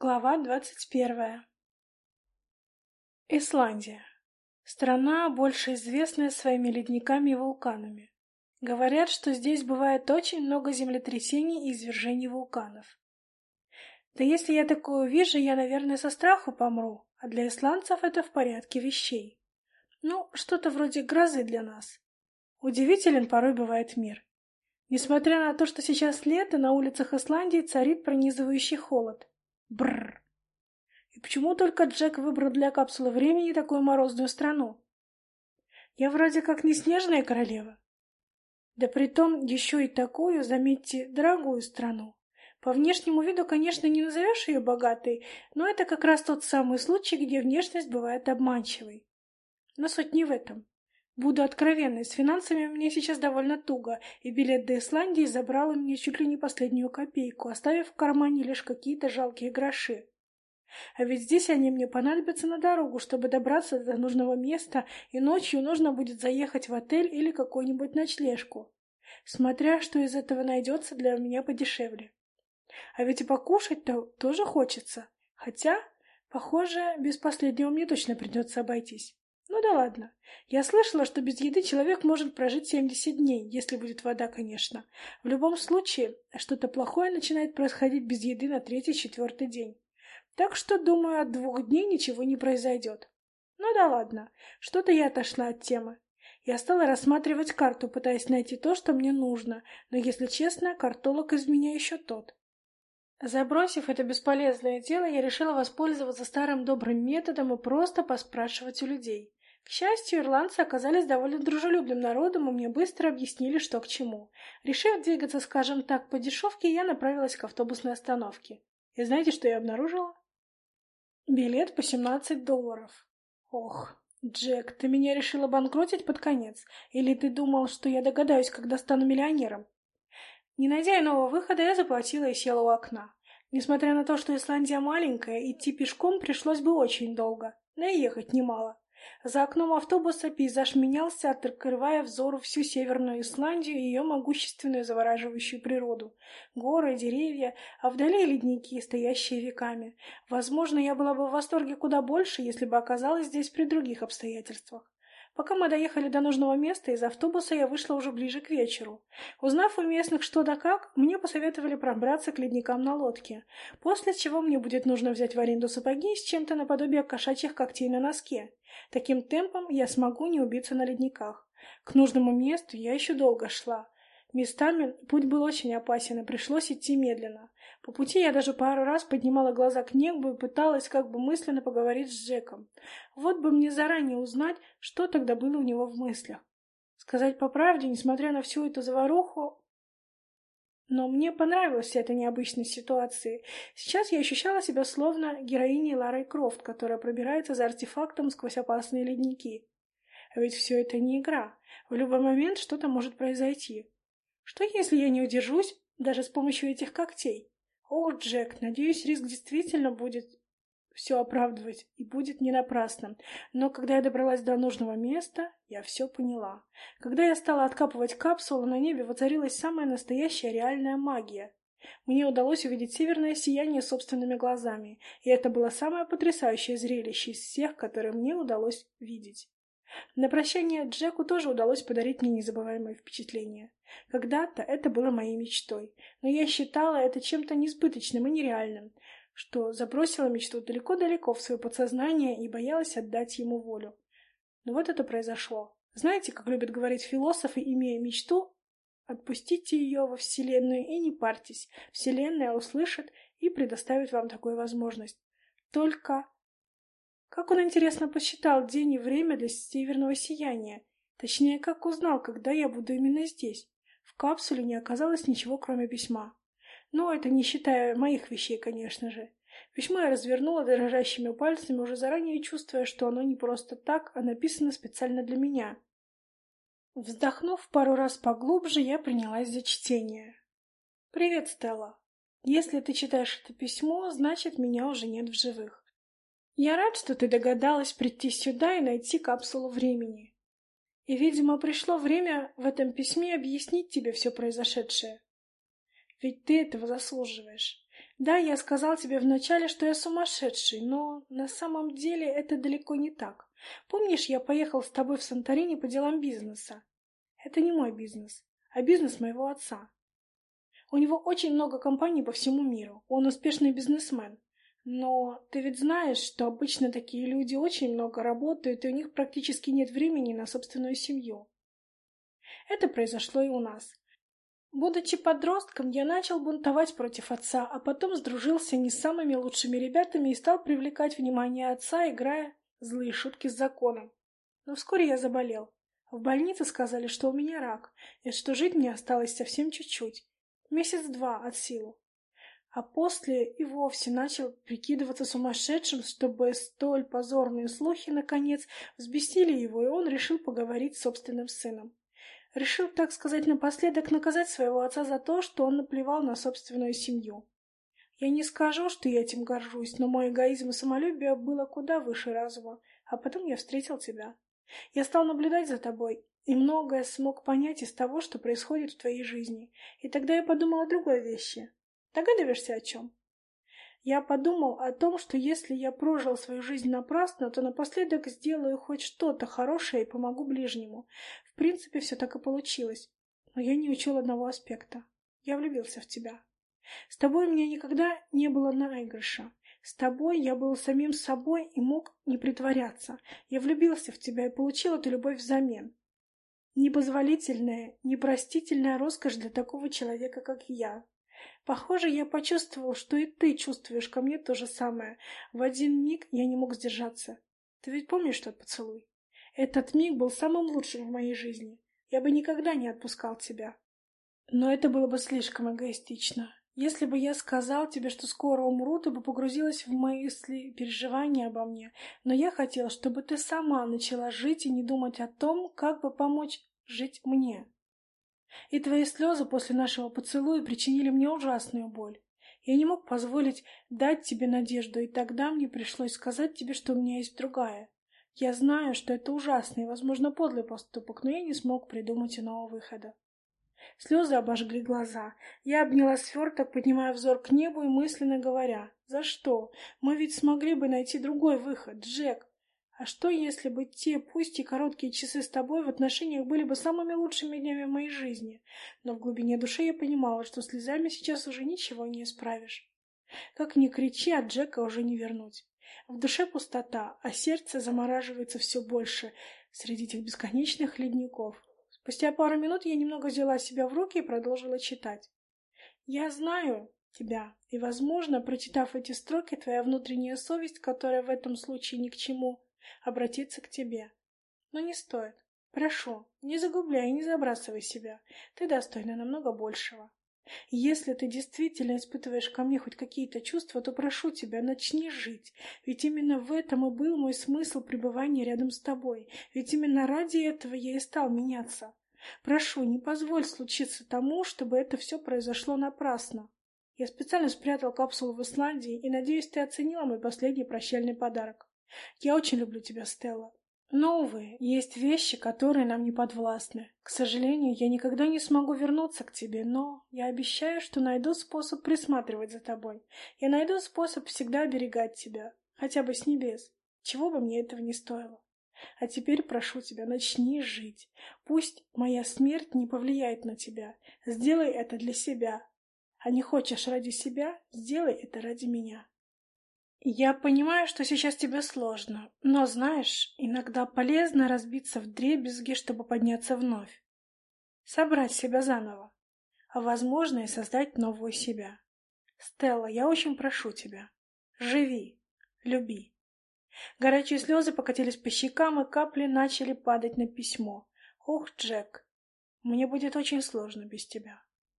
Глава двадцать первая Исландия. Страна, больше известная своими ледниками и вулканами. Говорят, что здесь бывает очень много землетрясений и извержений вулканов. Да если я такое увижу, я, наверное, со страху помру, а для исландцев это в порядке вещей. Ну, что-то вроде грозы для нас. Удивителен порой бывает мир. Несмотря на то, что сейчас лето, на улицах Исландии царит пронизывающий холод. Бррр. И почему только Джек выбрал для капсулы времени такую морозную страну? Я вроде как не снежная королева. Да притом еще и такую, заметьте, дорогую страну. По внешнему виду, конечно, не назовешь ее богатой, но это как раз тот самый случай, где внешность бывает обманчивой. Но суть не в этом. Буду откровенной, с финансами мне сейчас довольно туго, и билет до Исландии забрал у меня чуть ли не последнюю копейку, оставив в кармане лишь какие-то жалкие гроши. А ведь здесь они мне понадобятся на дорогу, чтобы добраться до нужного места, и ночью нужно будет заехать в отель или какую-нибудь ночлежку. Смотря, что из этого найдется для меня подешевле. А ведь и покушать-то тоже хочется. Хотя, похоже, без последнего мне точно придется обойтись. Ну да ладно. Я слышала, что без еды человек может прожить 70 дней, если будет вода, конечно. В любом случае, что-то плохое начинает происходить без еды на третий-четвертый день. Так что, думаю, от двух дней ничего не произойдет. Ну да ладно, что-то я отошла от темы. Я стала рассматривать карту, пытаясь найти то, что мне нужно, но, если честно, картолог из меня еще тот. Забросив это бесполезное дело, я решила воспользоваться старым добрым методом и просто поспрашивать у людей. К счастью, ирландцы оказались довольно дружелюбным народом и мне быстро объяснили, что к чему. Решив двигаться, скажем так, по дешевке, я направилась к автобусной остановке. И знаете, что я обнаружила? Билет по 17 долларов. Ох, Джек, ты меня решила банкротить под конец? Или ты думал, что я догадаюсь, когда стану миллионером? Не найдя иного выхода, я заплатила и села у окна. Несмотря на то, что Исландия маленькая, идти пешком пришлось бы очень долго, но и ехать немало. За окном автобуса пейзаж менялся, открывая взору всю Северную Исландию и ее могущественную завораживающую природу. Горы, деревья, а вдали ледники, стоящие веками. Возможно, я была бы в восторге куда больше, если бы оказалась здесь при других обстоятельствах. Пока мы доехали до нужного места, из автобуса я вышла уже ближе к вечеру. Узнав у местных что да как, мне посоветовали пробраться к ледникам на лодке, после чего мне будет нужно взять в аренду сапоги с чем-то наподобие кошачьих когтей на носке. Таким темпом я смогу не убиться на ледниках. К нужному месту я еще долго шла. Местами путь был очень опасен, и пришлось идти медленно. По пути я даже пару раз поднимала глаза к небу и пыталась как бы мысленно поговорить с Джеком. Вот бы мне заранее узнать, что тогда было у него в мыслях. Сказать по правде, несмотря на всю эту заваруху, но мне понравилась эта необычная ситуация. Сейчас я ощущала себя словно героиней Ларой Крофт, которая пробирается за артефактом сквозь опасные ледники. А ведь все это не игра. В любой момент что-то может произойти. Что если я не удержусь даже с помощью этих когтей? О, Джек, надеюсь, риск действительно будет все оправдывать и будет не напрасным. Но когда я добралась до нужного места, я все поняла. Когда я стала откапывать капсулу, на небе воцарилась самая настоящая реальная магия. Мне удалось увидеть северное сияние собственными глазами, и это было самое потрясающее зрелище из всех, которые мне удалось видеть. На прощание Джеку тоже удалось подарить мне незабываемое впечатление. Когда-то это было моей мечтой, но я считала это чем-то несбыточным и нереальным, что забросила мечту далеко-далеко в свое подсознание и боялась отдать ему волю. Но вот это произошло. Знаете, как любят говорить философы, имея мечту, отпустите ее во Вселенную и не парьтесь. Вселенная услышит и предоставит вам такую возможность. Только как он, интересно, посчитал день и время для северного сияния? Точнее, как узнал, когда я буду именно здесь? В капсуле не оказалось ничего, кроме письма. Ну, это не считая моих вещей, конечно же. Письмо я развернула дрожащими пальцами, уже заранее чувствуя, что оно не просто так, а написано специально для меня. Вздохнув пару раз поглубже, я принялась за чтение. «Привет, Стелла. Если ты читаешь это письмо, значит, меня уже нет в живых. Я рад, что ты догадалась прийти сюда и найти капсулу времени. И, видимо, пришло время в этом письме объяснить тебе все произошедшее. Ведь ты этого заслуживаешь. Да, я сказал тебе вначале, что я сумасшедший, но на самом деле это далеко не так. Помнишь, я поехал с тобой в Санторини по делам бизнеса? Это не мой бизнес, а бизнес моего отца. У него очень много компаний по всему миру. Он успешный бизнесмен. Но ты ведь знаешь, что обычно такие люди очень много работают, и у них практически нет времени на собственную семью. Это произошло и у нас. Будучи подростком, я начал бунтовать против отца, а потом сдружился не с самыми лучшими ребятами и стал привлекать внимание отца, играя злые шутки с законом. Но вскоре я заболел. В больнице сказали, что у меня рак, и что жить мне осталось совсем чуть-чуть. Месяц-два от силы а после и вовсе начал прикидываться сумасшедшим, чтобы столь позорные слухи, наконец, взбесили его, и он решил поговорить с собственным сыном. Решил, так сказать, напоследок наказать своего отца за то, что он наплевал на собственную семью. Я не скажу, что я этим горжусь, но мой эгоизм и самолюбие было куда выше разума, а потом я встретил тебя. Я стал наблюдать за тобой, и многое смог понять из того, что происходит в твоей жизни. И тогда я подумал о другой вещи. Догадываешься, о чем? Я подумал о том, что если я прожил свою жизнь напрасно, то напоследок сделаю хоть что-то хорошее и помогу ближнему. В принципе, все так и получилось. Но я не учел одного аспекта. Я влюбился в тебя. С тобой у меня никогда не было наигрыша. С тобой я был самим собой и мог не притворяться. Я влюбился в тебя и получил эту любовь взамен. Непозволительная, непростительная роскошь для такого человека, как я. Похоже, я почувствовал, что и ты чувствуешь ко мне то же самое. В один миг я не мог сдержаться. Ты ведь помнишь тот поцелуй? Этот миг был самым лучшим в моей жизни. Я бы никогда не отпускал тебя. Но это было бы слишком эгоистично. Если бы я сказал тебе, что скоро умру, ты бы погрузилась в мои мысли, переживания обо мне. Но я хотел, чтобы ты сама начала жить и не думать о том, как бы помочь жить мне. И твои слезы после нашего поцелуя причинили мне ужасную боль. Я не мог позволить дать тебе надежду, и тогда мне пришлось сказать тебе, что у меня есть другая. Я знаю, что это ужасный возможно, подлый поступок, но я не смог придумать иного выхода. Слезы обожгли глаза. Я обняла сверток, поднимая взор к небу и мысленно говоря, «За что? Мы ведь смогли бы найти другой выход, Джек. А что, если бы те, пусть и короткие часы с тобой в отношениях были бы самыми лучшими днями моей жизни? Но в глубине души я понимала, что слезами сейчас уже ничего не исправишь. Как ни кричи, от Джека уже не вернуть. В душе пустота, а сердце замораживается все больше среди этих бесконечных ледников. Спустя пару минут я немного взяла себя в руки и продолжила читать. «Я знаю тебя, и, возможно, прочитав эти строки, твоя внутренняя совесть, которая в этом случае ни к чему, обратиться к тебе. Но не стоит. Прошу, не загубляй и не забрасывай себя. Ты достойна намного большего. Если ты действительно испытываешь ко мне хоть какие-то чувства, то прошу тебя, начни жить. Ведь именно в этом и был мой смысл пребывания рядом с тобой. Ведь именно ради этого я и стал меняться. Прошу, не позволь случиться тому, чтобы это все произошло напрасно. Я специально спрятал капсулу в Исландии, и надеюсь, ты оценила мой последний прощальный подарок. Я очень люблю тебя, Стелла. Но, увы, есть вещи, которые нам не подвластны. К сожалению, я никогда не смогу вернуться к тебе, но я обещаю, что найду способ присматривать за тобой. Я найду способ всегда оберегать тебя, хотя бы с небес, чего бы мне этого не стоило. А теперь прошу тебя, начни жить. Пусть моя смерть не повлияет на тебя. Сделай это для себя. А не хочешь ради себя, сделай это ради меня. Я понимаю, что сейчас тебе сложно, но, знаешь, иногда полезно разбиться в дребезги, чтобы подняться вновь. Собрать себя заново, а, возможно, и создать новую себя. Стелла, я очень прошу тебя, живи, люби. Горячие слезы покатились по щекам, и капли начали падать на письмо. Ох, Джек, мне будет очень сложно без тебя.